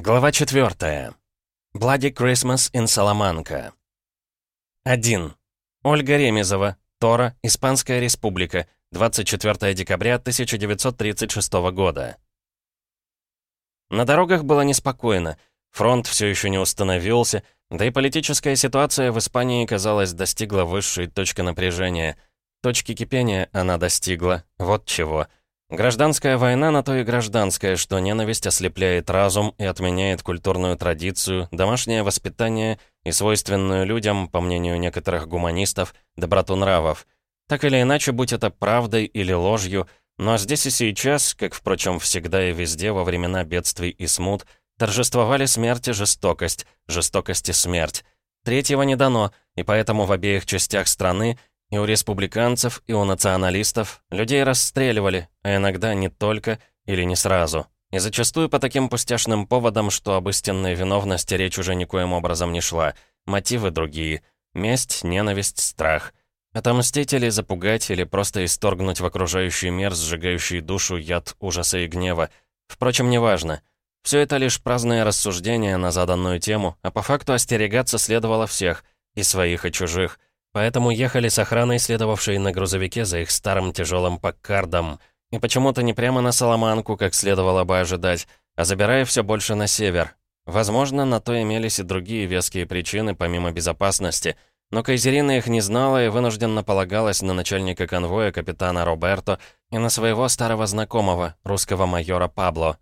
Глава 4. Bloody Christmas in Salamanca. 1. Ольга Ремезова. Тора. Испанская республика. 24 декабря 1936 года. На дорогах было неспокойно. Фронт все еще не установился, да и политическая ситуация в Испании, казалось, достигла высшей точки напряжения. Точки кипения она достигла. Вот чего. Гражданская война на то и гражданская, что ненависть ослепляет разум и отменяет культурную традицию, домашнее воспитание и свойственную людям, по мнению некоторых гуманистов, доброту нравов. Так или иначе, будь это правдой или ложью, но здесь и сейчас, как, впрочем, всегда и везде во времена бедствий и смут, торжествовали смерть и жестокость, жестокость и смерть. Третьего не дано, и поэтому в обеих частях страны и у республиканцев, и у националистов людей расстреливали, а иногда не только или не сразу. И зачастую по таким пустяшным поводам, что об истинной виновности речь уже никоим образом не шла. Мотивы другие. Месть, ненависть, страх. Отомстить или запугать, или просто исторгнуть в окружающий мир, сжигающий душу яд ужаса и гнева. Впрочем, неважно. Все это лишь праздные рассуждения на заданную тему, а по факту остерегаться следовало всех, и своих, и чужих. Поэтому ехали с охраной, следовавшей на грузовике за их старым тяжелым Паккардом. И почему-то не прямо на Соломанку, как следовало бы ожидать, а забирая все больше на север. Возможно, на то имелись и другие веские причины, помимо безопасности. Но Кайзерина их не знала и вынужденно полагалась на начальника конвоя капитана Роберто и на своего старого знакомого, русского майора Пабло.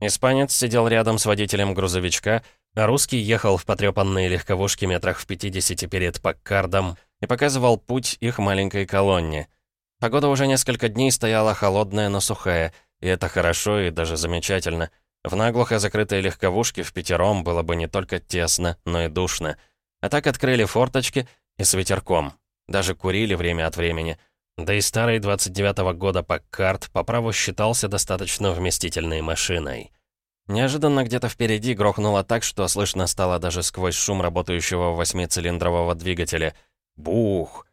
Испанец сидел рядом с водителем грузовичка, а русский ехал в потрепанные легковушки метрах в 50 перед Паккардом, и показывал путь их маленькой колонне. Погода уже несколько дней стояла холодная, но сухая, и это хорошо и даже замечательно. В наглухо закрытой легковушке в пятером было бы не только тесно, но и душно. А так открыли форточки и с ветерком. Даже курили время от времени. Да и старый 29-го года Паккарт по праву считался достаточно вместительной машиной. Неожиданно где-то впереди грохнуло так, что слышно стало даже сквозь шум работающего восьмицилиндрового двигателя — Бух!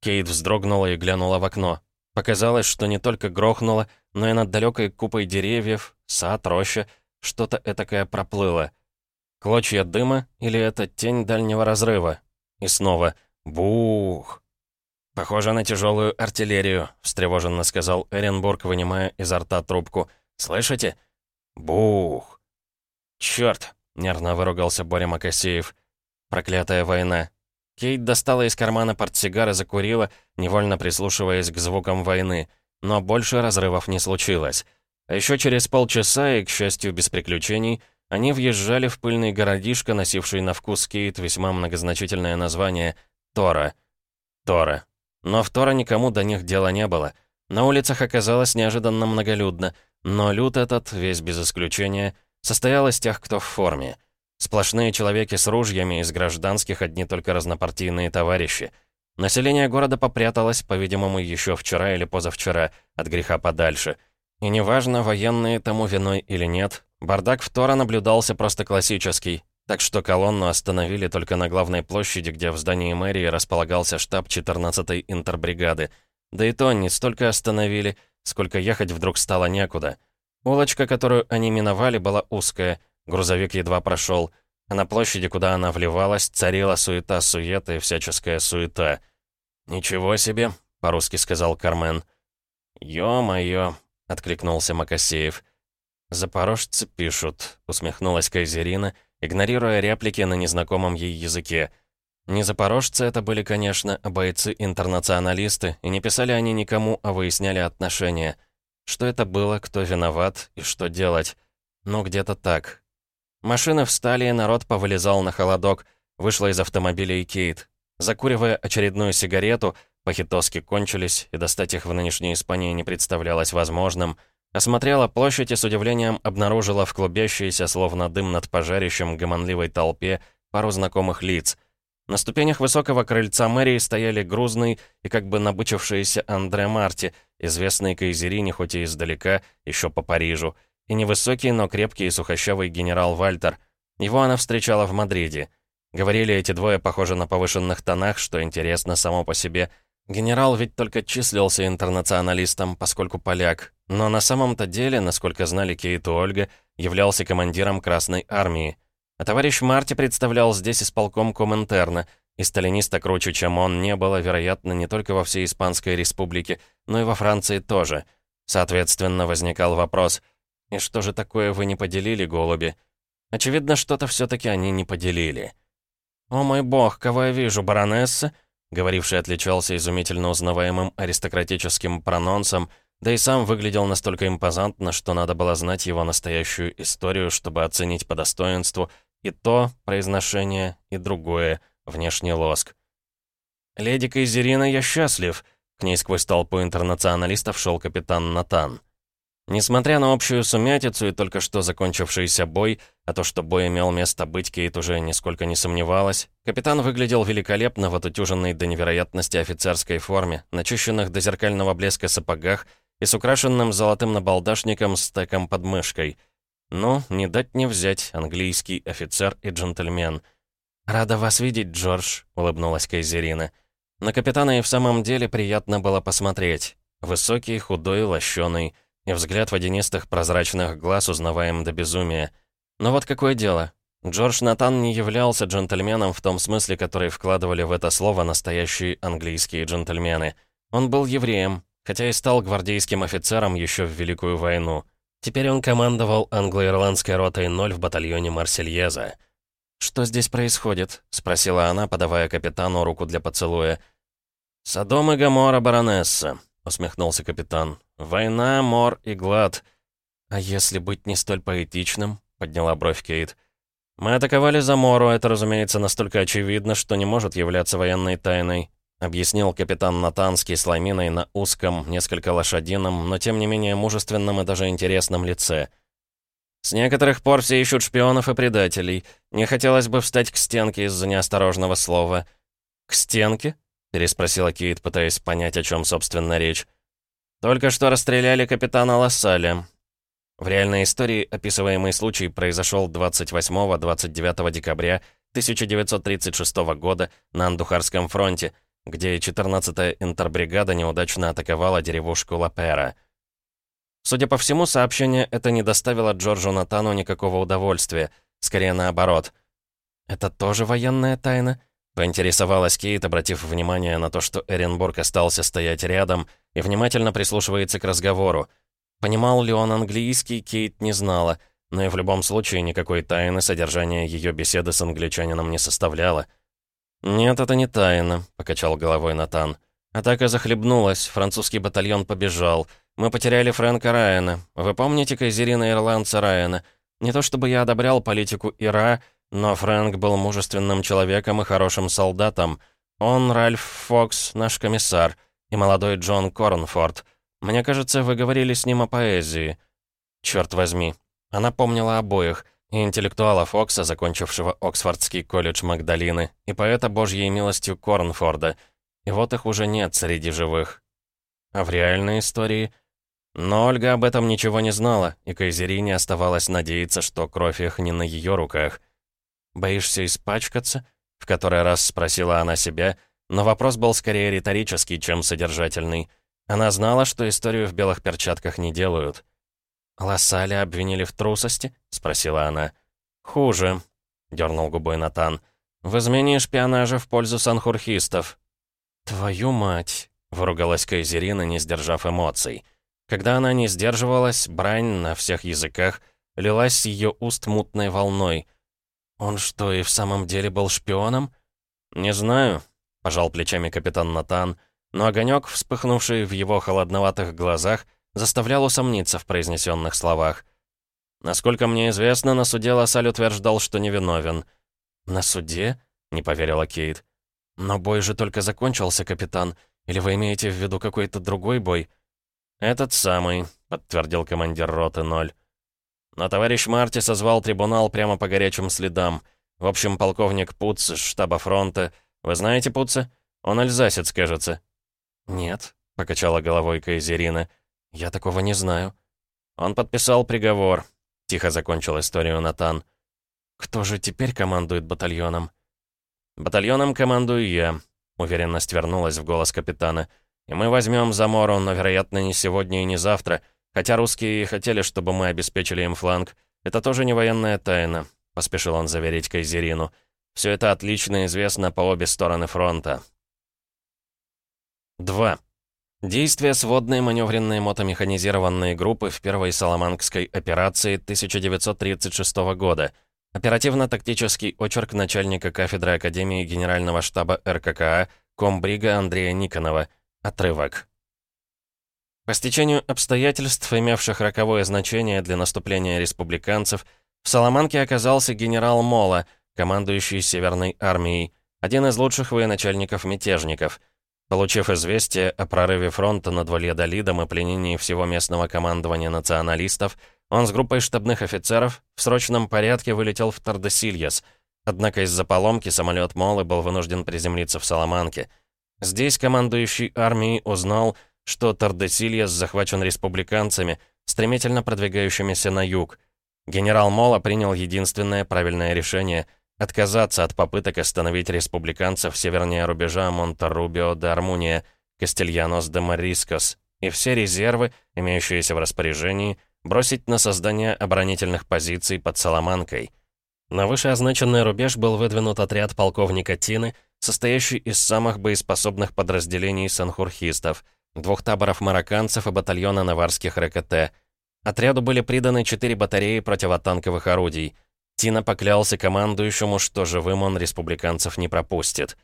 Кейт вздрогнула и глянула в окно. Показалось, что не только грохнуло, но и над далекой купой деревьев, сад, роща, что-то этакое проплыло. Клочья дыма или это тень дальнего разрыва? И снова «Бух!» «Похоже на тяжелую артиллерию», — встревоженно сказал Эренбург, вынимая изо рта трубку. «Слышите?» «Бух!» «Чёрт!» — нервно выругался Боря Макасеев. «Проклятая война. Кейт достала из кармана портсигар и закурила, невольно прислушиваясь к звукам войны. Но больше разрывов не случилось. А еще через полчаса, и, к счастью, без приключений, они въезжали в пыльный городишко, носивший на вкус Кейт весьма многозначительное название «Тора». Тора. Но в Тора никому до них дела не было. На улицах оказалось неожиданно многолюдно, но люд этот, весь без исключения, состоял из тех, кто в форме. Сплошные человеки с ружьями, из гражданских одни только разнопартийные товарищи. Население города попряталось, по-видимому, еще вчера или позавчера, от греха подальше. И неважно, военные тому виной или нет, бардак в Тора наблюдался просто классический, так что колонну остановили только на главной площади, где в здании мэрии располагался штаб 14-й интербригады. Да и то не столько остановили, сколько ехать вдруг стало некуда. Улочка, которую они миновали, была узкая — Грузовик едва прошел, а на площади, куда она вливалась, царила суета-суета и всяческая суета. «Ничего себе», — по-русски сказал Кармен. «Ё-моё», — откликнулся Макасеев. «Запорожцы пишут», — усмехнулась Кайзерина, игнорируя реплики на незнакомом ей языке. Не запорожцы это были, конечно, а бойцы-интернационалисты, и не писали они никому, а выясняли отношения. Что это было, кто виноват и что делать. Ну, где-то так. Машины встали, и народ повылезал на холодок. Вышла из автомобиля и Кейт. Закуривая очередную сигарету, похитоски кончились, и достать их в нынешней Испании не представлялось возможным. Осмотрела площадь и с удивлением обнаружила в клубящейся, словно дым над пожарищем, гомонливой толпе пару знакомых лиц. На ступенях высокого крыльца мэрии стояли грузный и как бы набычившийся Андре Марти, известный Кайзерине, хоть и издалека, еще по Парижу — и невысокий, но крепкий и сухощавый генерал Вальтер. Его она встречала в Мадриде. Говорили эти двое, похоже, на повышенных тонах, что интересно само по себе. Генерал ведь только числился интернационалистом, поскольку поляк. Но на самом-то деле, насколько знали Кейт и Ольга, являлся командиром Красной Армии. А товарищ Марти представлял здесь исполком Коминтерна, и сталиниста круче, чем он, не было, вероятно, не только во всей Испанской Республике, но и во Франции тоже. Соответственно, возникал вопрос, «И что же такое вы не поделили, голуби?» Очевидно, что-то все таки они не поделили. «О мой бог, кого я вижу, баронесса?» Говоривший отличался изумительно узнаваемым аристократическим прононсом, да и сам выглядел настолько импозантно, что надо было знать его настоящую историю, чтобы оценить по достоинству и то произношение, и другое, внешний лоск. «Леди Кайзерина, я счастлив!» К ней сквозь толпу интернационалистов шел капитан Натан. Несмотря на общую сумятицу и только что закончившийся бой, а то, что бой имел место быть, Кейт уже нисколько не сомневалась, капитан выглядел великолепно в отутюженной до невероятности офицерской форме, начищенных до зеркального блеска сапогах и с украшенным золотым набалдашником с стеком под мышкой. Ну, не дать не взять, английский офицер и джентльмен. «Рада вас видеть, Джордж», — улыбнулась Кайзерина. На капитана и в самом деле приятно было посмотреть. Высокий, худой, лощеный — и взгляд водянистых прозрачных глаз узнаваем до безумия. Но вот какое дело. Джордж Натан не являлся джентльменом в том смысле, который вкладывали в это слово настоящие английские джентльмены. Он был евреем, хотя и стал гвардейским офицером еще в Великую войну. Теперь он командовал англо-ирландской ротой 0 в батальоне Марсельеза. «Что здесь происходит?» — спросила она, подавая капитану руку для поцелуя. «Содом и Гамора, баронесса», — усмехнулся капитан. «Война, мор и глад». «А если быть не столь поэтичным?» — подняла бровь Кейт. «Мы атаковали Замору, это, разумеется, настолько очевидно, что не может являться военной тайной», — объяснил капитан Натанский с ламиной на узком, несколько лошадином, но тем не менее мужественном и даже интересном лице. «С некоторых пор все ищут шпионов и предателей. Не хотелось бы встать к стенке из-за неосторожного слова». «К стенке?» — переспросила Кейт, пытаясь понять, о чем, собственно, речь. Только что расстреляли капитана Лассаля. В реальной истории описываемый случай произошел 28-29 декабря 1936 года на Андухарском фронте, где 14-я интербригада неудачно атаковала деревушку Лапера. Судя по всему, сообщение это не доставило Джорджу Натану никакого удовольствия, скорее наоборот. «Это тоже военная тайна?» Поинтересовалась Кейт, обратив внимание на то, что Эренбург остался стоять рядом и внимательно прислушивается к разговору. Понимал ли он английский, Кейт не знала, но и в любом случае никакой тайны содержание ее беседы с англичанином не составляло. «Нет, это не тайна», — покачал головой Натан. «Атака захлебнулась, французский батальон побежал. Мы потеряли Фрэнка Райана. Вы помните кайзерина ирландца Райана? Не то чтобы я одобрял политику Ира, но Фрэнк был мужественным человеком и хорошим солдатом. Он, Ральф Фокс, наш комиссар, и молодой Джон Корнфорд. Мне кажется, вы говорили с ним о поэзии. Черт возьми. Она помнила обоих, и интеллектуала Фокса, закончившего Оксфордский колледж Магдалины, и поэта Божьей милостью Корнфорда. И вот их уже нет среди живых. А в реальной истории... Но Ольга об этом ничего не знала, и Кайзерине оставалось надеяться, что кровь их не на ее руках. «Боишься испачкаться?» — в который раз спросила она себя, но вопрос был скорее риторический, чем содержательный. Она знала, что историю в белых перчатках не делают. «Лассаля обвинили в трусости?» — спросила она. «Хуже», — дернул губой Натан. «В измене шпионажа в пользу санхурхистов». «Твою мать!» — выругалась Кайзерина, не сдержав эмоций. Когда она не сдерживалась, брань на всех языках лилась с ее уст мутной волной — «Он что, и в самом деле был шпионом?» «Не знаю», — пожал плечами капитан Натан, но огонек, вспыхнувший в его холодноватых глазах, заставлял усомниться в произнесенных словах. «Насколько мне известно, на суде Лассаль утверждал, что невиновен». «На суде?» — не поверила Кейт. «Но бой же только закончился, капитан. Или вы имеете в виду какой-то другой бой?» «Этот самый», — подтвердил командир роты Ноль. Но товарищ Марти созвал трибунал прямо по горячим следам. В общем, полковник Пуц из штаба фронта... Вы знаете Пуца? Он альзасец, кажется». «Нет», — покачала головой Кайзерина. «Я такого не знаю». Он подписал приговор. Тихо закончил историю Натан. «Кто же теперь командует батальоном?» «Батальоном командую я», — уверенность вернулась в голос капитана. «И мы возьмем Замору, но, вероятно, не сегодня и не завтра. Хотя русские и хотели, чтобы мы обеспечили им фланг. Это тоже не военная тайна», — поспешил он заверить Кайзерину. «Все это отлично известно по обе стороны фронта». 2. Действия сводной маневренной мотомеханизированной группы в первой Соломанкской операции 1936 года. Оперативно-тактический очерк начальника кафедры Академии Генерального штаба РККА комбрига Андрея Никонова. Отрывок. По стечению обстоятельств, имевших роковое значение для наступления республиканцев, в Соломанке оказался генерал Мола, командующий Северной армией, один из лучших военачальников мятежников. Получив известие о прорыве фронта над Вальядолидом и пленении всего местного командования националистов, он с группой штабных офицеров в срочном порядке вылетел в Тардесильяс, однако из-за поломки самолет Молы был вынужден приземлиться в Соломанке. Здесь командующий армией узнал, что Тардесильяс захвачен республиканцами, стремительно продвигающимися на юг. Генерал Мола принял единственное правильное решение — отказаться от попыток остановить республиканцев севернее рубежа Монтарубио де Армуния, Кастильянос де Марискос, и все резервы, имеющиеся в распоряжении, бросить на создание оборонительных позиций под Соломанкой. На вышеозначенный рубеж был выдвинут отряд полковника Тины, состоящий из самых боеспособных подразделений санхурхистов — двух таборов марокканцев и батальона наварских РКТ. Отряду были приданы четыре батареи противотанковых орудий. Тина поклялся командующему, что живым он республиканцев не пропустит.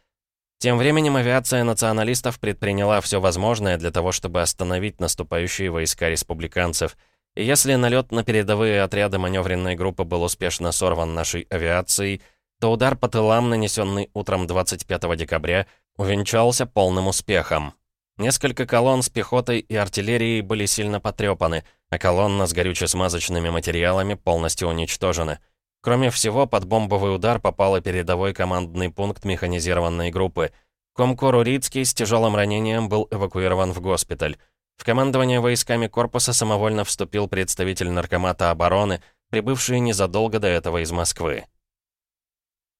Тем временем авиация националистов предприняла все возможное для того, чтобы остановить наступающие войска республиканцев. И если налет на передовые отряды маневренной группы был успешно сорван нашей авиацией, то удар по тылам, нанесенный утром 25 декабря, увенчался полным успехом. Несколько колонн с пехотой и артиллерией были сильно потрепаны, а колонна с горюче-смазочными материалами полностью уничтожена. Кроме всего, под бомбовый удар попал и передовой командный пункт механизированной группы. Комкор Урицкий с тяжелым ранением был эвакуирован в госпиталь. В командование войсками корпуса самовольно вступил представитель Наркомата обороны, прибывший незадолго до этого из Москвы.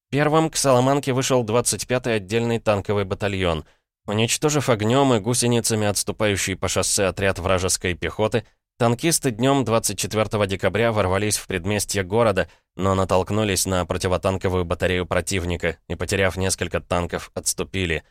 Первым к Соломанке вышел 25-й отдельный танковый батальон — Уничтожив огнем и гусеницами отступающий по шоссе отряд вражеской пехоты, танкисты днем 24 декабря ворвались в предместье города, но натолкнулись на противотанковую батарею противника и, потеряв несколько танков, отступили.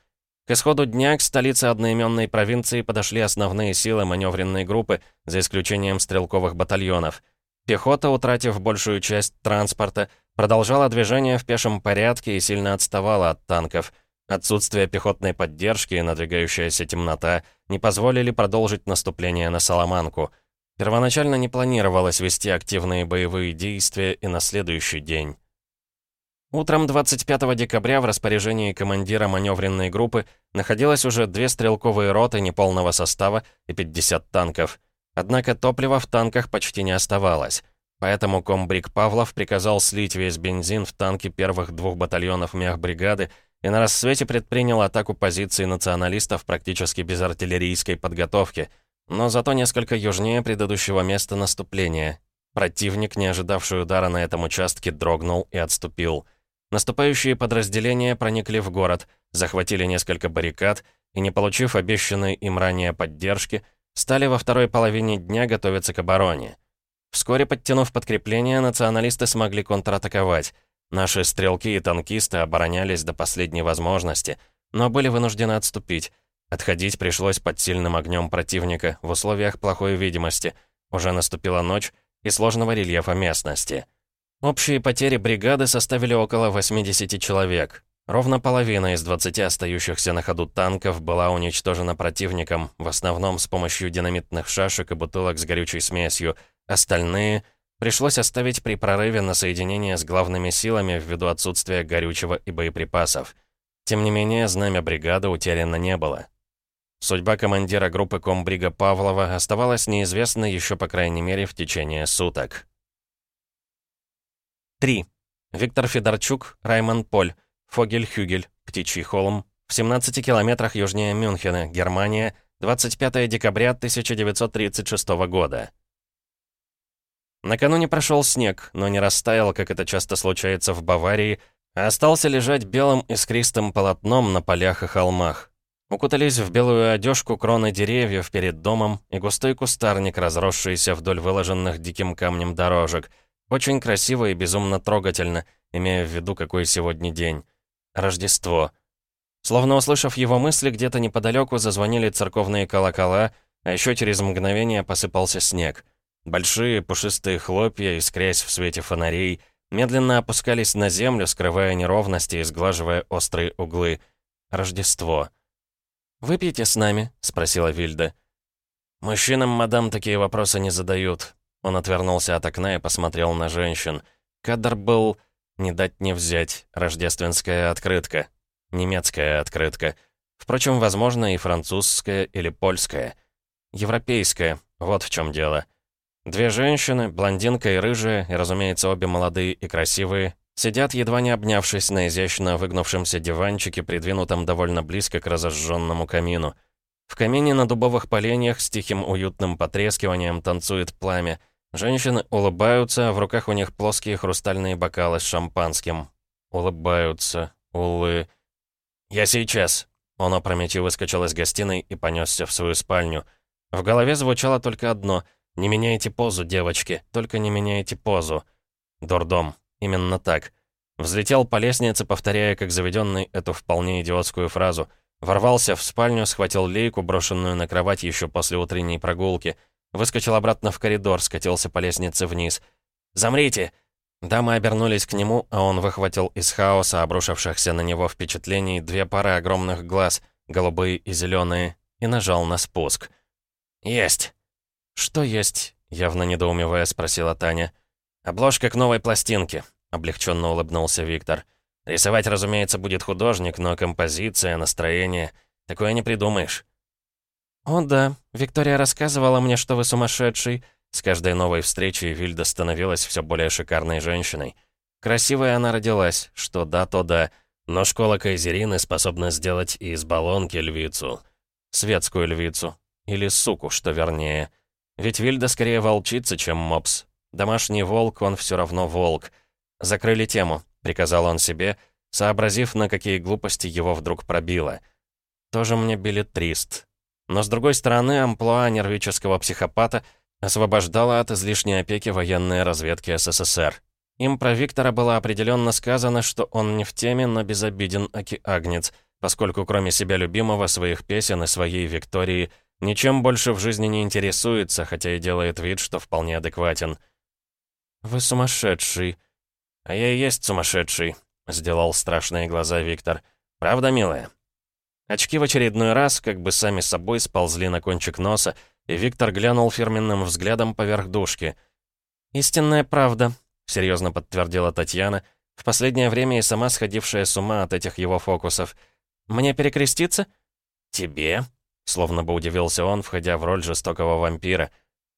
К исходу дня к столице одноименной провинции подошли основные силы маневренной группы, за исключением стрелковых батальонов. Пехота, утратив большую часть транспорта, продолжала движение в пешем порядке и сильно отставала от танков – Отсутствие пехотной поддержки и надвигающаяся темнота не позволили продолжить наступление на Соломанку. Первоначально не планировалось вести активные боевые действия и на следующий день. Утром 25 декабря в распоряжении командира маневренной группы находилось уже две стрелковые роты неполного состава и 50 танков. Однако топлива в танках почти не оставалось. Поэтому комбриг Павлов приказал слить весь бензин в танки первых двух батальонов мехбригады и на рассвете предпринял атаку позиций националистов практически без артиллерийской подготовки, но зато несколько южнее предыдущего места наступления. Противник, не ожидавший удара на этом участке, дрогнул и отступил. Наступающие подразделения проникли в город, захватили несколько баррикад и, не получив обещанной им ранее поддержки, стали во второй половине дня готовиться к обороне. Вскоре, подтянув подкрепление, националисты смогли контратаковать — Наши стрелки и танкисты оборонялись до последней возможности, но были вынуждены отступить. Отходить пришлось под сильным огнем противника в условиях плохой видимости. Уже наступила ночь и сложного рельефа местности. Общие потери бригады составили около 80 человек. Ровно половина из 20 остающихся на ходу танков была уничтожена противником, в основном с помощью динамитных шашек и бутылок с горючей смесью. Остальные — Пришлось оставить при прорыве на соединение с главными силами ввиду отсутствия горючего и боеприпасов. Тем не менее, знамя бригады утеряно не было. Судьба командира группы комбрига Павлова оставалась неизвестной еще по крайней мере в течение суток. 3. Виктор Федорчук, Раймон Поль, Фогель-Хюгель, Птичий холм, в 17 километрах южнее Мюнхена, Германия, 25 декабря 1936 года. Накануне прошел снег, но не растаял, как это часто случается в Баварии, а остался лежать белым искристым полотном на полях и холмах. Укутались в белую одежку кроны деревьев перед домом и густой кустарник, разросшийся вдоль выложенных диким камнем дорожек. Очень красиво и безумно трогательно, имея в виду, какой сегодня день. Рождество. Словно услышав его мысли, где-то неподалеку зазвонили церковные колокола, а еще через мгновение посыпался снег. Большие пушистые хлопья, искрясь в свете фонарей, медленно опускались на землю, скрывая неровности и сглаживая острые углы. Рождество. «Выпьете с нами?» — спросила Вильда. «Мужчинам, мадам, такие вопросы не задают». Он отвернулся от окна и посмотрел на женщин. Кадр был «не дать не взять», рождественская открытка. Немецкая открытка. Впрочем, возможно, и французская или польская. Европейская, вот в чем дело. Две женщины, блондинка и рыжая, и, разумеется, обе молодые и красивые, сидят, едва не обнявшись на изящно выгнувшемся диванчике, придвинутом довольно близко к разожженному камину. В камине на дубовых поленьях с тихим уютным потрескиванием танцует пламя. Женщины улыбаются, в руках у них плоские хрустальные бокалы с шампанским. Улыбаются. Улы... «Я сейчас!» Он опрометью выскочил из гостиной и понесся в свою спальню. В голове звучало только одно — «Не меняйте позу, девочки, только не меняйте позу». Дурдом. Именно так. Взлетел по лестнице, повторяя, как заведенный, эту вполне идиотскую фразу. Ворвался в спальню, схватил лейку, брошенную на кровать еще после утренней прогулки. Выскочил обратно в коридор, скатился по лестнице вниз. «Замрите!» Дамы обернулись к нему, а он выхватил из хаоса, обрушившихся на него впечатлений, две пары огромных глаз, голубые и зеленые, и нажал на спуск. «Есть!» «Что есть?» — явно недоумевая спросила Таня. «Обложка к новой пластинке», — облегченно улыбнулся Виктор. «Рисовать, разумеется, будет художник, но композиция, настроение... Такое не придумаешь». «О да, Виктория рассказывала мне, что вы сумасшедший». С каждой новой встречей Вильда становилась все более шикарной женщиной. Красивой она родилась, что да, то да, но школа Кайзерины способна сделать из баллонки львицу. Светскую львицу. Или суку, что вернее. Ведь Вильда скорее волчица, чем мопс. Домашний волк, он все равно волк. «Закрыли тему», — приказал он себе, сообразив, на какие глупости его вдруг пробило. «Тоже мне билетрист». Но, с другой стороны, амплуа нервического психопата освобождала от излишней опеки военной разведки СССР. Им про Виктора было определенно сказано, что он не в теме, но безобиден, аки агнец, поскольку кроме себя любимого, своих песен и своей Виктории — Ничем больше в жизни не интересуется, хотя и делает вид, что вполне адекватен. «Вы сумасшедший». «А я и есть сумасшедший», — сделал страшные глаза Виктор. «Правда, милая?» Очки в очередной раз, как бы сами собой, сползли на кончик носа, и Виктор глянул фирменным взглядом поверх дужки. «Истинная правда», — серьезно подтвердила Татьяна, в последнее время и сама сходившая с ума от этих его фокусов. «Мне перекреститься?» «Тебе?» Словно бы удивился он, входя в роль жестокого вампира.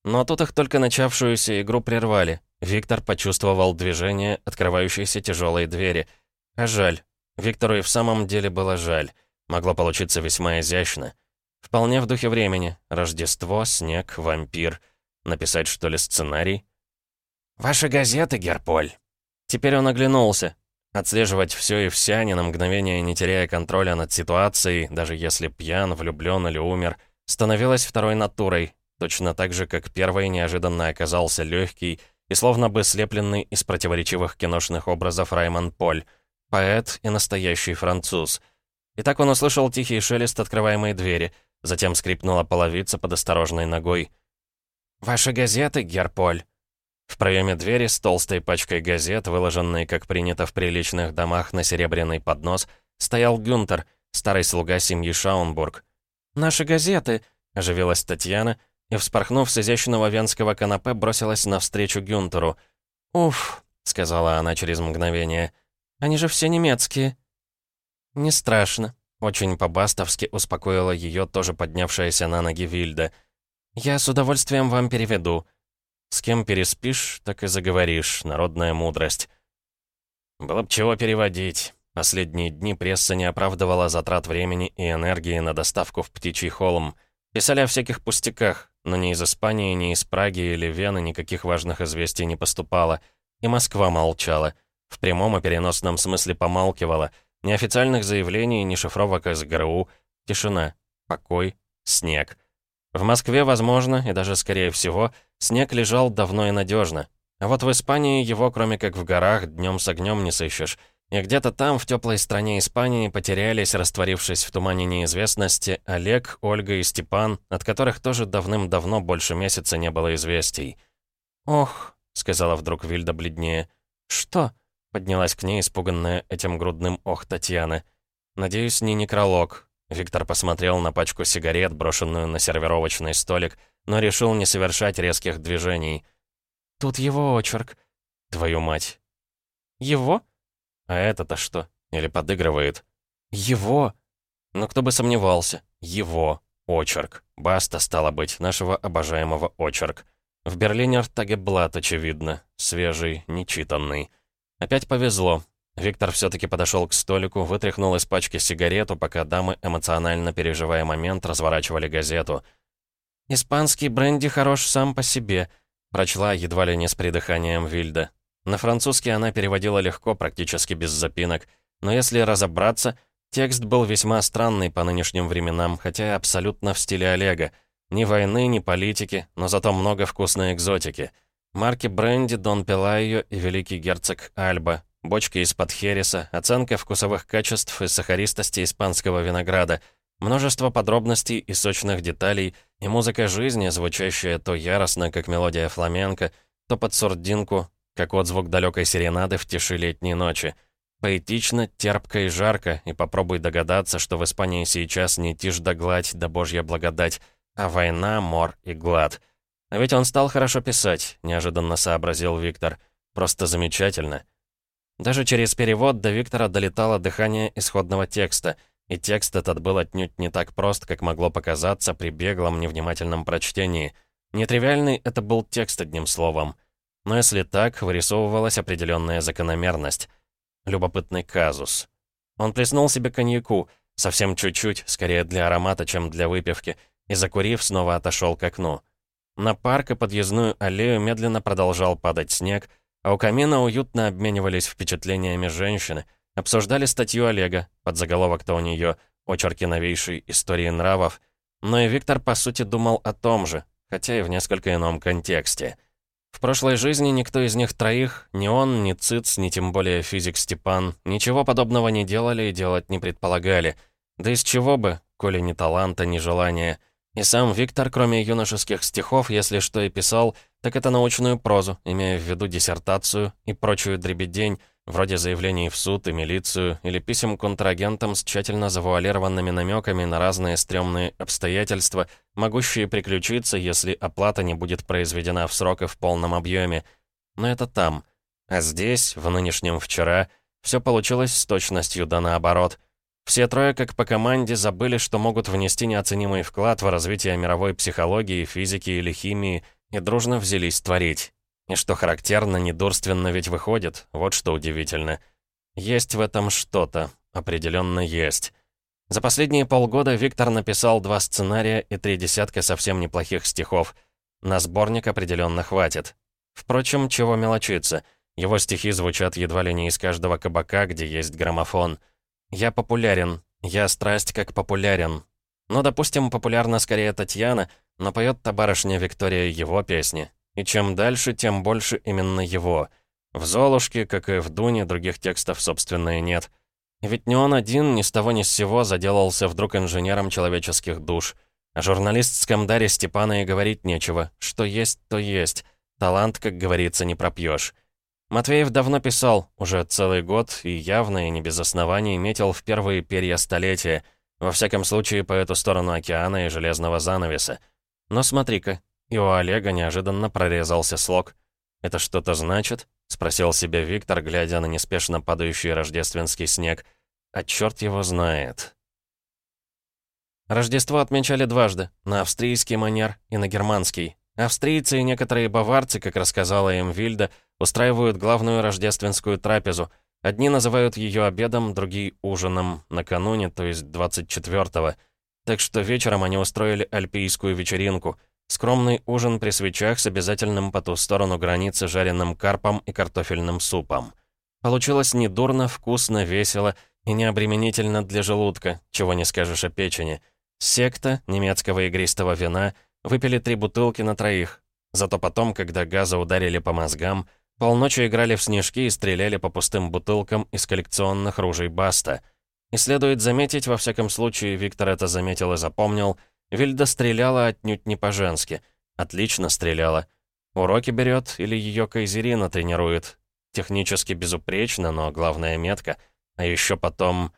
Но тут их только начавшуюся игру прервали. Виктор почувствовал движение открывающейся тяжелой двери. А жаль. Виктору и в самом деле было жаль. Могло получиться весьма изящно. Вполне в духе времени. Рождество, снег, вампир. Написать, что ли, сценарий? «Ваши газеты, Герполь!» Теперь он оглянулся. Отслеживать все и вся, ни на мгновение не теряя контроля над ситуацией, даже если пьян, влюблен или умер, становилась второй натурой, точно так же, как первой неожиданно оказался легкий и словно бы слепленный из противоречивых киношных образов Раймон Поль, поэт и настоящий француз. И так он услышал тихий шелест открываемой двери, затем скрипнула половица под осторожной ногой. «Ваши газеты, Герполь?» В проеме двери с толстой пачкой газет, выложенной, как принято в приличных домах, на серебряный поднос, стоял Гюнтер, старый слуга семьи Шаунбург. «Наши газеты!» — оживилась Татьяна, и, вспорхнув с изящного венского канапе, бросилась навстречу Гюнтеру. «Уф!» — сказала она через мгновение. «Они же все немецкие». «Не страшно», — очень по-бастовски успокоила ее тоже поднявшаяся на ноги Вильда. «Я с удовольствием вам переведу». С кем переспишь, так и заговоришь, народная мудрость. Было бы чего переводить. Последние дни пресса не оправдывала затрат времени и энергии на доставку в Птичий холм. Писали о всяких пустяках, но ни из Испании, ни из Праги или Вены никаких важных известий не поступало. И Москва молчала. В прямом и переносном смысле помалкивала. Ни официальных заявлений, ни шифровок из ГРУ. Тишина, покой, снег. В Москве, возможно, и даже скорее всего, снег лежал давно и надежно. А вот в Испании его, кроме как в горах, днем с огнем не сыщешь. И где-то там, в теплой стране Испании, потерялись, растворившись в тумане неизвестности, Олег, Ольга и Степан, от которых тоже давным-давно больше месяца не было известий. «Ох», — сказала вдруг Вильда бледнее. «Что?» — поднялась к ней, испуганная этим грудным «ох» Татьяны. «Надеюсь, не некролог». Виктор посмотрел на пачку сигарет, брошенную на сервировочный столик, но решил не совершать резких движений. «Тут его очерк». «Твою мать». «Его?» А это-то что? Или подыгрывает? Его! Ну кто бы сомневался. Его. Очерк. Баста, стало быть, нашего обожаемого очерк. В Берлине Тагеблат, очевидно. Свежий, нечитанный. Опять повезло. Виктор все-таки подошел к столику, вытряхнул из пачки сигарету, пока дамы, эмоционально переживая момент, разворачивали газету. «Испанский бренди хорош сам по себе», прочла едва ли не с придыханием Вильда. На французский она переводила легко, практически без запинок. Но если разобраться, текст был весьма странный по нынешним временам, хотя абсолютно в стиле Олега. Ни войны, ни политики, но зато много вкусной экзотики. Марки бренди, Дон Пелайо и Великий Герцог Альба, бочки из-под хереса, оценка вкусовых качеств и сахаристости испанского винограда, множество подробностей и сочных деталей, и музыка жизни, звучащая то яростно, как мелодия фламенко, то под сурдинку, как отзвук далекой серенады в тиши летней ночи. Поэтично, терпко и жарко, и попробуй догадаться, что в Испании сейчас не тишь да гладь, да божья благодать, а война, мор и глад. А ведь он стал хорошо писать, неожиданно сообразил Виктор. Просто замечательно. Даже через перевод до Виктора долетало дыхание исходного текста, и текст этот был отнюдь не так прост, как могло показаться при беглом невнимательном прочтении. Нетривиальный это был текст, одним словом. Но если так, вырисовывалась определенная закономерность. Любопытный казус. Он плеснул себе коньяку, совсем чуть-чуть, скорее для аромата, чем для выпивки, и, закурив, снова отошел к окну. На парк и подъездную аллею медленно продолжал падать снег, а у камина уютно обменивались впечатлениями женщины, обсуждали статью Олега, под заголовок-то у нее «Очерки новейшей истории нравов», но и Виктор, по сути, думал о том же, хотя и в несколько ином контексте — в прошлой жизни никто из них троих, ни он, ни Циц, ни тем более физик Степан, ничего подобного не делали и делать не предполагали. Да из чего бы, коли ни таланта, ни желания. И сам Виктор, кроме юношеских стихов, если что и писал, так это научную прозу, имея в виду диссертацию и прочую дребедень, вроде заявлений в суд и милицию, или писем контрагентам с тщательно завуалированными намеками на разные стрёмные обстоятельства, могущие приключиться, если оплата не будет произведена в срок и в полном объеме. Но это там. А здесь, в нынешнем вчера, все получилось с точностью да наоборот. Все трое, как по команде, забыли, что могут внести неоценимый вклад в развитие мировой психологии, физики или химии, и дружно взялись творить. И что характерно, недурственно ведь выходит, вот что удивительно. Есть в этом что-то, определенно есть. За последние полгода Виктор написал два сценария и три десятка совсем неплохих стихов. На сборник определенно хватит. Впрочем, чего мелочиться. Его стихи звучат едва ли не из каждого кабака, где есть граммофон. «Я популярен. Я страсть как популярен». Ну, допустим, популярна скорее Татьяна, но поет-то барышня Виктория его песни. И чем дальше, тем больше именно его. В «Золушке», как и в «Дуне», других текстов, собственно, и нет. Ведь не он один ни с того ни с сего заделался вдруг инженером человеческих душ. О журналистском даре Степана и говорить нечего. Что есть, то есть. Талант, как говорится, не пропьешь. Матвеев давно писал, уже целый год, и явно, и не без оснований, метил в первые перья столетия, во всяком случае, по эту сторону океана и железного занавеса. Но смотри-ка, и у Олега неожиданно прорезался слог. «Это что-то значит?» — спросил себя Виктор, глядя на неспешно падающий рождественский снег. «А черт его знает». Рождество отмечали дважды, на австрийский манер и на германский. Австрийцы и некоторые баварцы, как рассказала им Вильда, устраивают главную рождественскую трапезу. Одни называют ее обедом, другие — ужином, накануне, то есть 24-го. Так что вечером они устроили альпийскую вечеринку — Скромный ужин при свечах с обязательным по ту сторону границы жареным карпом и картофельным супом. Получилось недурно, вкусно, весело и необременительно для желудка, чего не скажешь о печени. Секта немецкого игристого вина выпили три бутылки на троих. Зато потом, когда газа ударили по мозгам, полночи играли в снежки и стреляли по пустым бутылкам из коллекционных ружей Баста. И следует заметить, во всяком случае, Виктор это заметил и запомнил, Вильда стреляла отнюдь не по-женски. Отлично стреляла. Уроки берет или ее Кайзерина тренирует. Технически безупречно, но главное метка. А еще потом...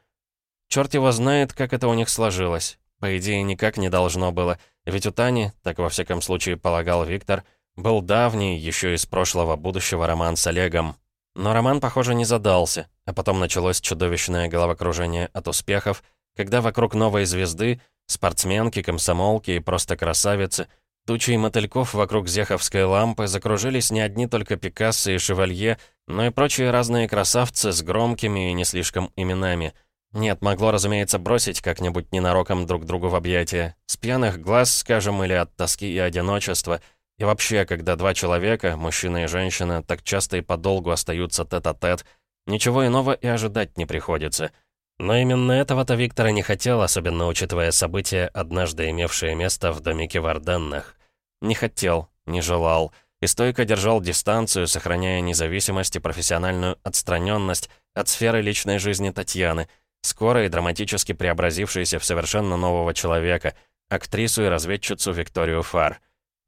Черт его знает, как это у них сложилось. По идее, никак не должно было. Ведь у Тани, так во всяком случае полагал Виктор, был давний, еще из прошлого будущего роман с Олегом. Но роман, похоже, не задался, а потом началось чудовищное головокружение от успехов, когда вокруг новой звезды, спортсменки, комсомолки и просто красавицы, тучей мотыльков вокруг зеховской лампы закружились не одни только Пикассо и Шевалье, но и прочие разные красавцы с громкими и не слишком именами — нет, могло, разумеется, бросить как-нибудь ненароком друг другу в объятия. С пьяных глаз, скажем, или от тоски и одиночества. И вообще, когда два человека, мужчина и женщина, так часто и подолгу остаются тет-а-тет, -тет, ничего иного и ожидать не приходится. Но именно этого-то Виктора не хотел, особенно учитывая события, однажды имевшие место в домике в. Не хотел, не желал. И стойко держал дистанцию, сохраняя независимость и профессиональную отстраненность от сферы личной жизни Татьяны — скоро и драматически преобразившейся в совершенно нового человека, актрису и разведчицу Викторию Фар.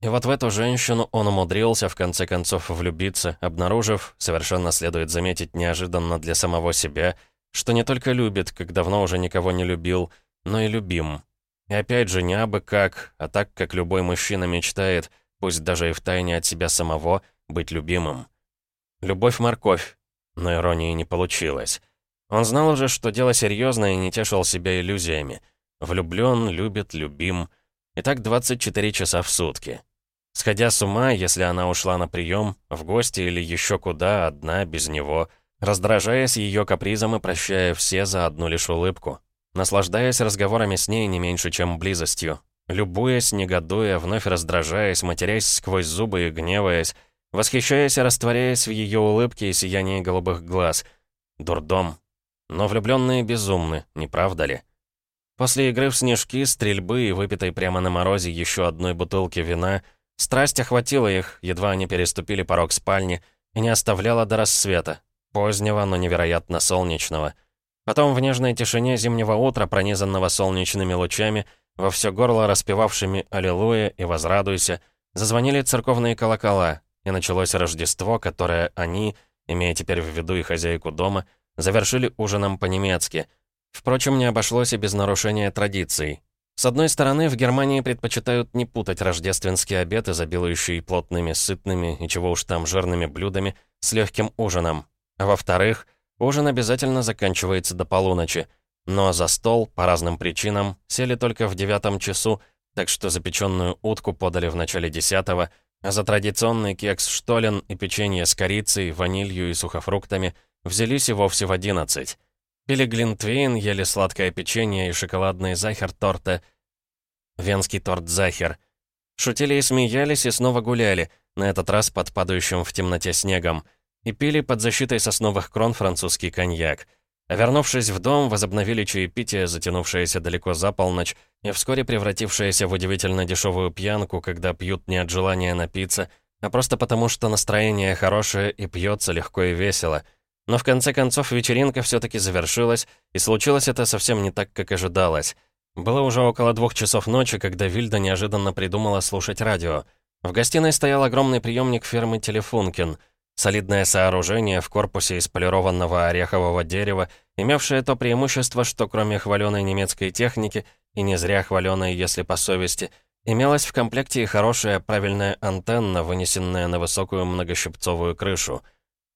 И вот в эту женщину он умудрился в конце концов влюбиться, обнаружив, совершенно следует заметить неожиданно для самого себя, что не только любит, как давно уже никого не любил, но и любим. И опять же, не абы как, а так, как любой мужчина мечтает, пусть даже и втайне от себя самого, быть любимым. Любовь-морковь, но иронии не получилось. Он знал уже, что дело серьезное и не тешил себя иллюзиями. Влюблен, любит, любим. И так 24 часа в сутки. Сходя с ума, если она ушла на прием, в гости или еще куда, одна, без него, раздражаясь ее капризом и прощая все за одну лишь улыбку. Наслаждаясь разговорами с ней не меньше, чем близостью. Любуясь, негодуя, вновь раздражаясь, матерясь сквозь зубы и гневаясь, восхищаясь и растворяясь в ее улыбке и сиянии голубых глаз. Дурдом, но влюбленные безумны, не правда ли? После игры в снежки, стрельбы и выпитой прямо на морозе еще одной бутылки вина, страсть охватила их, едва они переступили порог спальни, и не оставляла до рассвета, позднего, но невероятно солнечного. Потом в нежной тишине зимнего утра, пронизанного солнечными лучами, во все горло распевавшими «Аллилуйя» и «Возрадуйся», зазвонили церковные колокола, и началось Рождество, которое они, имея теперь в виду и хозяйку дома, Завершили ужином по-немецки. Впрочем, не обошлось и без нарушения традиций. С одной стороны, в Германии предпочитают не путать рождественский обед, изобилующий плотными, сытными и чего уж там жирными блюдами, с легким ужином. А во-вторых, ужин обязательно заканчивается до полуночи. Но за стол, по разным причинам, сели только в девятом часу, так что запеченную утку подали в начале десятого, а за традиционный кекс штолен и печенье с корицей, ванилью и сухофруктами – Взялись и вовсе в одиннадцать. Пили глинтвейн, ели сладкое печенье и шоколадный захер-торта. Венский торт захер. Шутили и смеялись, и снова гуляли, на этот раз под падающим в темноте снегом. И пили под защитой сосновых крон французский коньяк. А вернувшись в дом, возобновили чаепитие, затянувшееся далеко за полночь, и вскоре превратившееся в удивительно дешевую пьянку, когда пьют не от желания напиться, а просто потому, что настроение хорошее и пьется легко и весело — но в конце концов вечеринка все-таки завершилась, и случилось это совсем не так, как ожидалось. Было уже около двух часов ночи, когда Вильда неожиданно придумала слушать радио. В гостиной стоял огромный приемник фирмы «Телефункин», солидное сооружение в корпусе из полированного орехового дерева, имевшее то преимущество, что кроме хваленой немецкой техники, и не зря хваленой, если по совести, имелась в комплекте и хорошая правильная антенна, вынесенная на высокую многощипцовую крышу —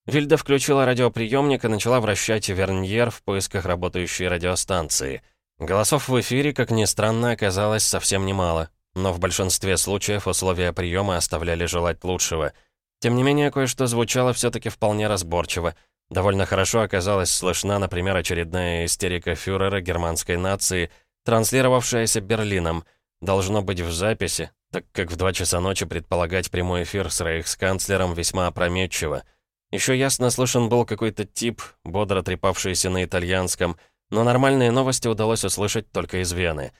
Вильда включила радиоприемник и начала вращать верньер в поисках работающей радиостанции. Голосов в эфире, как ни странно, оказалось совсем немало, но в большинстве случаев условия приема оставляли желать лучшего. Тем не менее, кое-что звучало все-таки вполне разборчиво. Довольно хорошо оказалась слышна, например, очередная истерика фюрера германской нации, транслировавшаяся Берлином. Должно быть в записи, так как в два часа ночи предполагать прямой эфир с рейхсканцлером весьма опрометчиво. Еще ясно слышен был какой-то тип, бодро трепавшийся на итальянском, но нормальные новости удалось услышать только из Вены.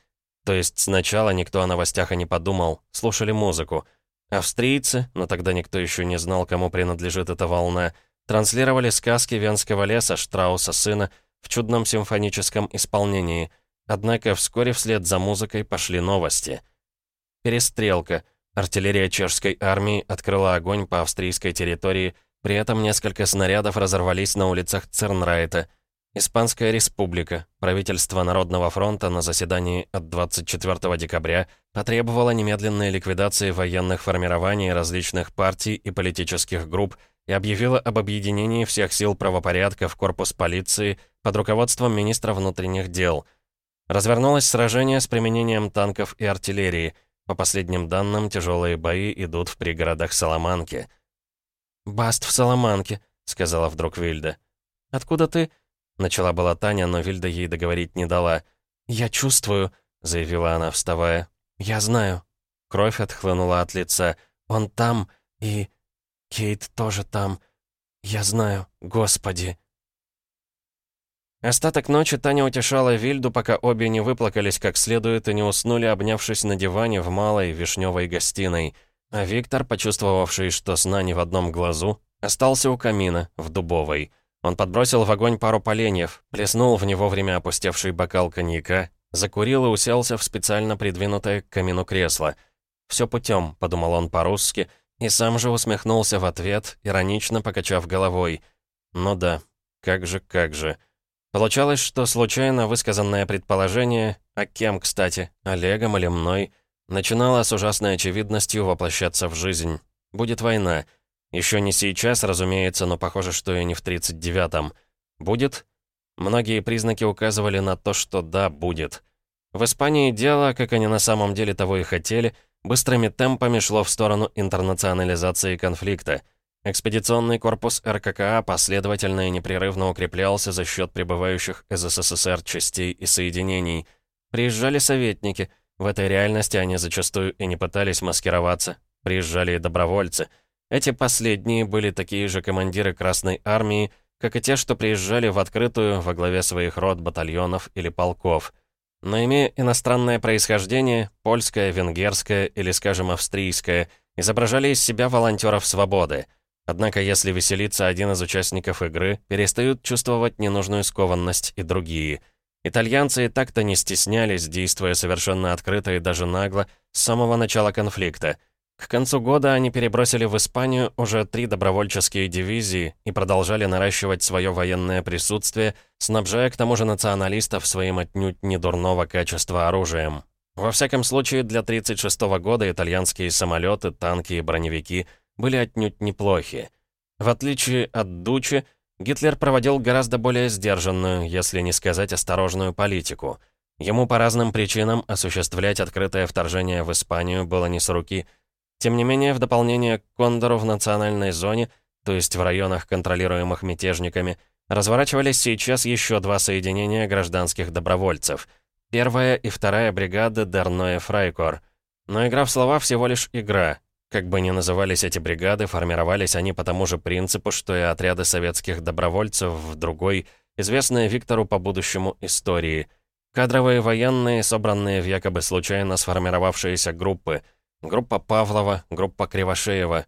То есть сначала никто о новостях и не подумал, слушали музыку. Австрийцы, но тогда никто еще не знал, кому принадлежит эта волна, транслировали сказки Венского леса Штрауса сына в чудном симфоническом исполнении. Однако вскоре вслед за музыкой пошли новости. Перестрелка. Артиллерия чешской армии открыла огонь по австрийской территории, при этом несколько снарядов разорвались на улицах Цернрайта. Испанская республика, правительство Народного фронта на заседании от 24 декабря потребовало немедленной ликвидации военных формирований различных партий и политических групп и объявило об объединении всех сил правопорядка в корпус полиции под руководством министра внутренних дел. Развернулось сражение с применением танков и артиллерии. По последним данным, тяжелые бои идут в пригородах Соломанки. «Баст в Соломанке», — сказала вдруг Вильда. «Откуда ты?» Начала была Таня, но Вильда ей договорить не дала. «Я чувствую», — заявила она, вставая. «Я знаю». Кровь отхлынула от лица. «Он там, и... Кейт тоже там. Я знаю, господи». Остаток ночи Таня утешала Вильду, пока обе не выплакались как следует и не уснули, обнявшись на диване в малой вишневой гостиной. А Виктор, почувствовавший, что сна не в одном глазу, остался у камина, в дубовой. Он подбросил в огонь пару поленьев, плеснул в него время опустевший бокал коньяка, закурил и уселся в специально придвинутое к камину кресло. «Все путем», — подумал он по-русски, и сам же усмехнулся в ответ, иронично покачав головой. «Ну да, как же, как же». Получалось, что случайно высказанное предположение, а кем, кстати, Олегом или мной, начинало с ужасной очевидностью воплощаться в жизнь. Будет война. Еще не сейчас, разумеется, но похоже, что и не в 39-м. Будет? Многие признаки указывали на то, что да, будет. В Испании дело, как они на самом деле того и хотели, быстрыми темпами шло в сторону интернационализации конфликта. Экспедиционный корпус РККА последовательно и непрерывно укреплялся за счет прибывающих из СССР частей и соединений. Приезжали советники, в этой реальности они зачастую и не пытались маскироваться. Приезжали и добровольцы — эти последние были такие же командиры Красной Армии, как и те, что приезжали в открытую во главе своих рот, батальонов или полков. Но имея иностранное происхождение, польское, венгерское или, скажем, австрийское, изображали из себя волонтеров свободы. Однако, если веселится один из участников игры, перестают чувствовать ненужную скованность и другие. Итальянцы и так-то не стеснялись, действуя совершенно открыто и даже нагло с самого начала конфликта – к концу года они перебросили в Испанию уже три добровольческие дивизии и продолжали наращивать свое военное присутствие, снабжая к тому же националистов своим отнюдь недурного качества оружием. Во всяком случае, для 1936 года итальянские самолеты, танки и броневики были отнюдь неплохи. В отличие от Дучи, Гитлер проводил гораздо более сдержанную, если не сказать осторожную политику. Ему по разным причинам осуществлять открытое вторжение в Испанию было не с руки – тем не менее, в дополнение к Кондору в национальной зоне, то есть в районах, контролируемых мятежниками, разворачивались сейчас еще два соединения гражданских добровольцев. Первая и вторая бригады Дерное Фрайкор. Но игра в слова всего лишь игра. Как бы ни назывались эти бригады, формировались они по тому же принципу, что и отряды советских добровольцев в другой, известной Виктору по будущему истории. Кадровые военные, собранные в якобы случайно сформировавшиеся группы – Группа Павлова, группа Кривошеева.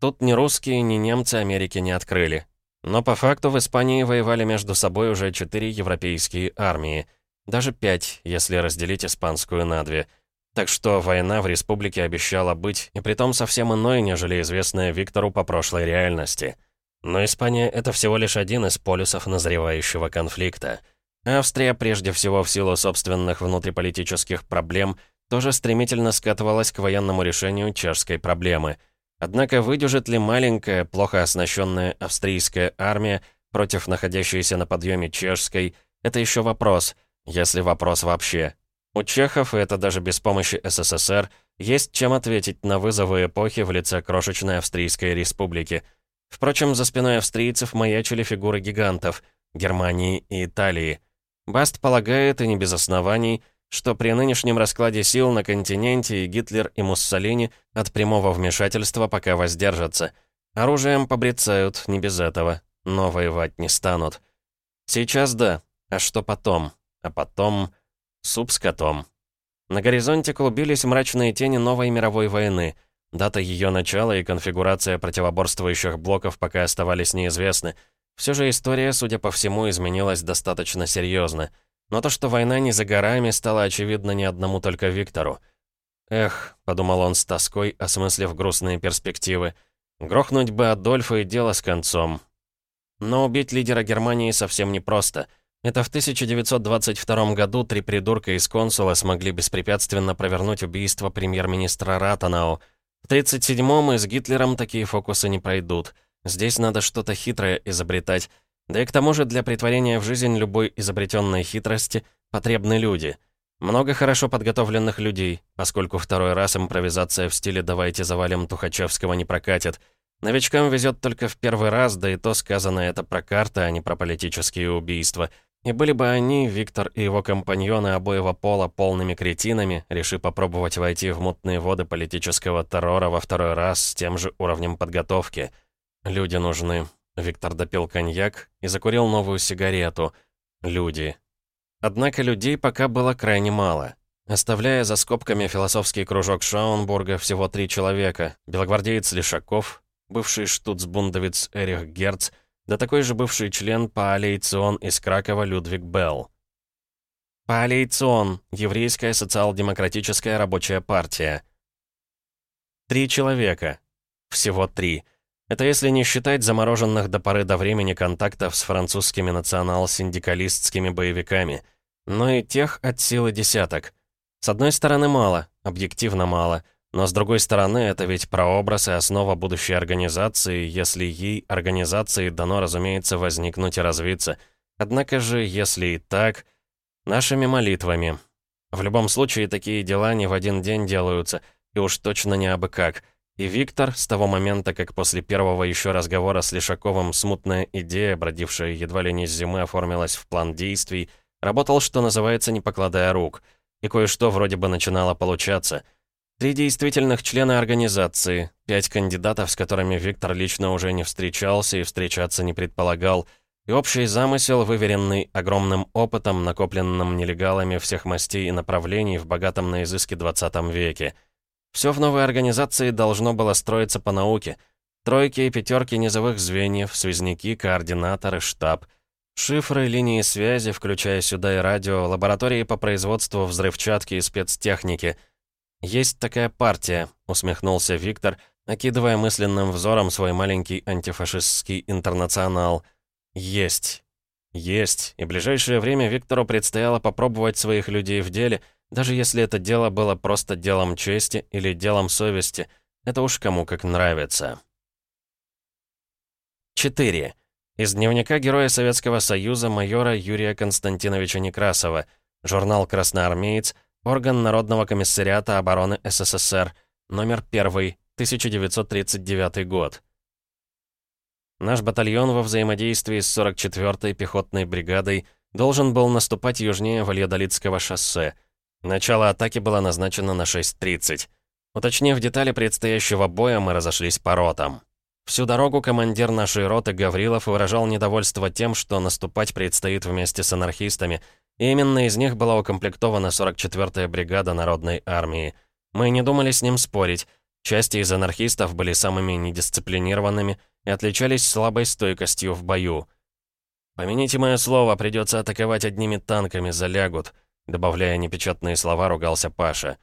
Тут ни русские, ни немцы Америки не открыли. Но по факту в Испании воевали между собой уже четыре европейские армии. Даже пять, если разделить испанскую на две. Так что война в республике обещала быть, и притом совсем иной, нежели известная Виктору по прошлой реальности. Но Испания — это всего лишь один из полюсов назревающего конфликта. Австрия, прежде всего в силу собственных внутриполитических проблем — тоже стремительно скатывалась к военному решению чешской проблемы. Однако выдержит ли маленькая, плохо оснащенная австрийская армия против находящейся на подъеме чешской, это еще вопрос, если вопрос вообще. У чехов, и это даже без помощи СССР, есть чем ответить на вызовы эпохи в лице крошечной Австрийской республики. Впрочем, за спиной австрийцев маячили фигуры гигантов — Германии и Италии. Баст полагает, и не без оснований, что при нынешнем раскладе сил на континенте и Гитлер, и Муссолини от прямого вмешательства пока воздержатся. Оружием побрецают, не без этого, но воевать не станут. Сейчас да, а что потом? А потом... суп с котом. На горизонте клубились мрачные тени новой мировой войны. Дата ее начала и конфигурация противоборствующих блоков пока оставались неизвестны. Все же история, судя по всему, изменилась достаточно серьезно. Но то, что война не за горами, стало очевидно не одному только Виктору. «Эх», — подумал он с тоской, осмыслив грустные перспективы, «грохнуть бы Адольфа и дело с концом». Но убить лидера Германии совсем непросто — это в 1922 году три придурка из консула смогли беспрепятственно провернуть убийство премьер-министра Ратанау. В 1937-м и с Гитлером такие фокусы не пройдут. Здесь надо что-то хитрое изобретать. Да и к тому же для притворения в жизнь любой изобретенной хитрости потребны люди. Много хорошо подготовленных людей, поскольку второй раз импровизация в стиле «давайте завалим Тухачевского» не прокатит. Новичкам везет только в первый раз, да и то сказано это про карты, а не про политические убийства — и были бы они, Виктор и его компаньоны обоего пола, полными кретинами, решив попробовать войти в мутные воды политического террора во второй раз с тем же уровнем подготовки. Люди нужны. Виктор допил коньяк и закурил новую сигарету. Люди. Однако людей пока было крайне мало. Оставляя за скобками философский кружок Шаунбурга всего три человека, белогвардеец Лишаков, бывший штуцбундовец Эрих Герц — да такой же бывший член Паалейцион из Кракова Людвиг Белл. Паалейцион — еврейская социал-демократическая рабочая партия. Три человека. Всего три. Это если не считать замороженных до поры до времени контактов с французскими национал-синдикалистскими боевиками. Но и тех от силы десяток. С одной стороны мало, объективно мало — но с другой стороны, это ведь прообраз и основа будущей организации, если ей, организации, дано, разумеется, возникнуть и развиться. Однако же, если и так, нашими молитвами. В любом случае, такие дела не в один день делаются, и уж точно не абы как. И Виктор, с того момента, как после первого еще разговора с Лешаковым смутная идея, бродившая едва ли не с зимы, оформилась в план действий, работал, что называется, не покладая рук. И кое-что вроде бы начинало получаться — Три действительных члена организации, пять кандидатов, с которыми Виктор лично уже не встречался и встречаться не предполагал, и общий замысел, выверенный огромным опытом, накопленным нелегалами всех мастей и направлений в богатом на изыске 20 веке. Все в новой организации должно было строиться по науке. Тройки и пятерки низовых звеньев, связники, координаторы, штаб. Шифры, линии связи, включая сюда и радио, лаборатории по производству взрывчатки и спецтехники — «Есть такая партия», — усмехнулся Виктор, окидывая мысленным взором свой маленький антифашистский интернационал. «Есть. Есть. И ближайшее время Виктору предстояло попробовать своих людей в деле, даже если это дело было просто делом чести или делом совести. Это уж кому как нравится». 4. Из дневника Героя Советского Союза майора Юрия Константиновича Некрасова. Журнал «Красноармеец», Орган Народного комиссариата обороны СССР. Номер 1. 1939 год. Наш батальон во взаимодействии с 44-й пехотной бригадой должен был наступать южнее Вальядолитского шоссе. Начало атаки было назначено на 6.30. Уточнив детали предстоящего боя, мы разошлись по ротам. Всю дорогу командир нашей роты Гаврилов выражал недовольство тем, что наступать предстоит вместе с анархистами, и именно из них была укомплектована 44-я бригада Народной армии. Мы не думали с ним спорить. Части из анархистов были самыми недисциплинированными и отличались слабой стойкостью в бою. «Помяните мое слово, придется атаковать одними танками, залягут», добавляя непечатные слова, ругался Паша.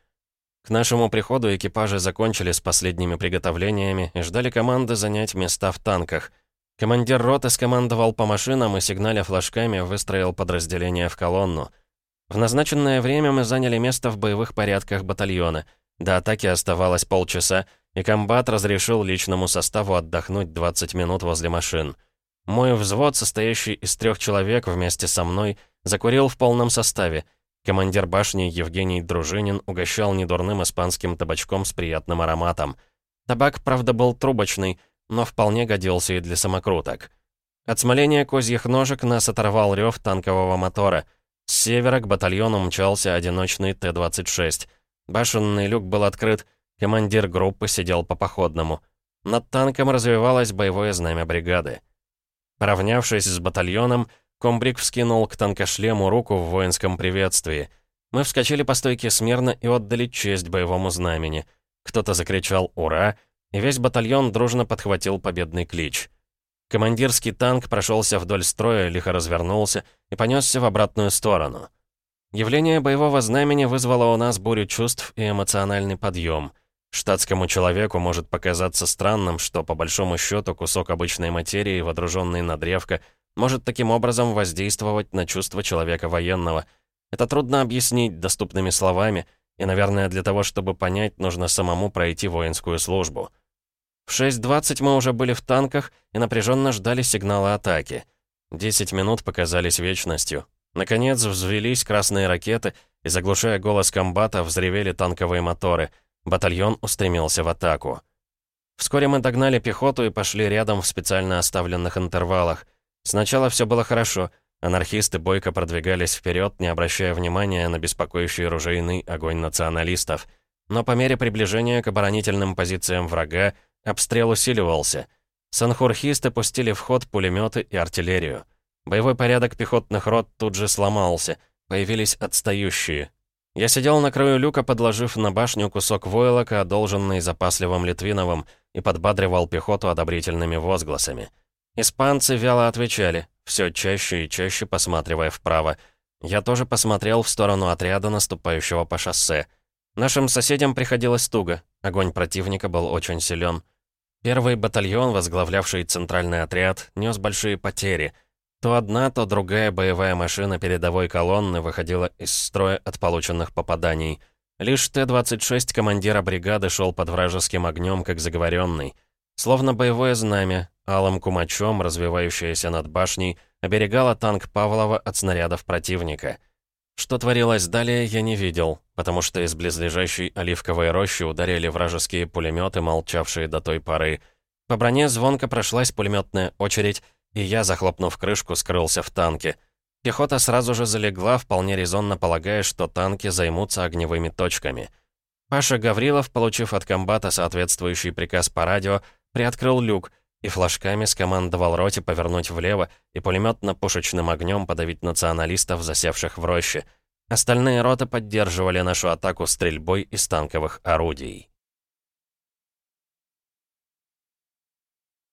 К нашему приходу экипажи закончили с последними приготовлениями и ждали команды занять места в танках. Командир роты скомандовал по машинам и, сигналя флажками, выстроил подразделение в колонну. В назначенное время мы заняли место в боевых порядках батальона. До атаки оставалось полчаса, и комбат разрешил личному составу отдохнуть 20 минут возле машин. Мой взвод, состоящий из трех человек вместе со мной, закурил в полном составе. Командир башни Евгений Дружинин угощал недурным испанским табачком с приятным ароматом. Табак, правда, был трубочный — но вполне годился и для самокруток. От смоления козьих ножек нас оторвал рев танкового мотора. С севера к батальону мчался одиночный Т-26. Башенный люк был открыт, командир группы сидел по походному. Над танком развивалось боевое знамя бригады. Поравнявшись с батальоном, комбриг вскинул к танкошлему руку в воинском приветствии. Мы вскочили по стойке смирно и отдали честь боевому знамени — кто-то закричал «Ура!», и весь батальон дружно подхватил победный клич. Командирский танк прошелся вдоль строя, лихо развернулся и понесся в обратную сторону. Явление боевого знамени вызвало у нас бурю чувств и эмоциональный подъем. Штатскому человеку может показаться странным, что по большому счету кусок обычной материи, водруженный на древко, может таким образом воздействовать на чувства человека военного. Это трудно объяснить доступными словами, и, наверное, для того, чтобы понять, нужно самому пройти воинскую службу. В 6.20 мы уже были в танках и напряженно ждали сигнала атаки. 10 минут показались вечностью. Наконец взвелись красные ракеты, и, заглушая голос комбата, взревели танковые моторы. Батальон устремился в атаку. Вскоре мы догнали пехоту и пошли рядом в специально оставленных интервалах. Сначала все было хорошо. Анархисты бойко продвигались вперед, не обращая внимания на беспокоящий ружейный огонь националистов. Но по мере приближения к оборонительным позициям врага обстрел усиливался. Санхурхисты пустили в ход пулеметы и артиллерию. Боевой порядок пехотных рот тут же сломался, появились отстающие. Я сидел на краю люка, подложив на башню кусок войлока, одолженный запасливым Литвиновым, и подбадривал пехоту одобрительными возгласами. Испанцы вяло отвечали, все чаще и чаще посматривая вправо. Я тоже посмотрел в сторону отряда, наступающего по шоссе. Нашим соседям приходилось туго, огонь противника был очень силен. Первый батальон, возглавлявший центральный отряд, нес большие потери — то одна, то другая боевая машина передовой колонны выходила из строя от полученных попаданий. Лишь Т-26 командира бригады шел под вражеским огнем, как заговоренный. Словно боевое знамя, алым кумачом, развивающееся над башней, оберегало танк Павлова от снарядов противника. Что творилось далее, я не видел, потому что из близлежащей оливковой рощи ударили вражеские пулеметы, молчавшие до той поры. По броне звонко прошлась пулеметная очередь, и я, захлопнув крышку, скрылся в танке. Пехота сразу же залегла, вполне резонно полагая, что танки займутся огневыми точками. Паша Гаврилов, получив от комбата соответствующий приказ по радио, приоткрыл люк и флажками скомандовал роте повернуть влево и пулеметно-пушечным огнем подавить националистов, засевших в роще. Остальные роты поддерживали нашу атаку стрельбой из танковых орудий.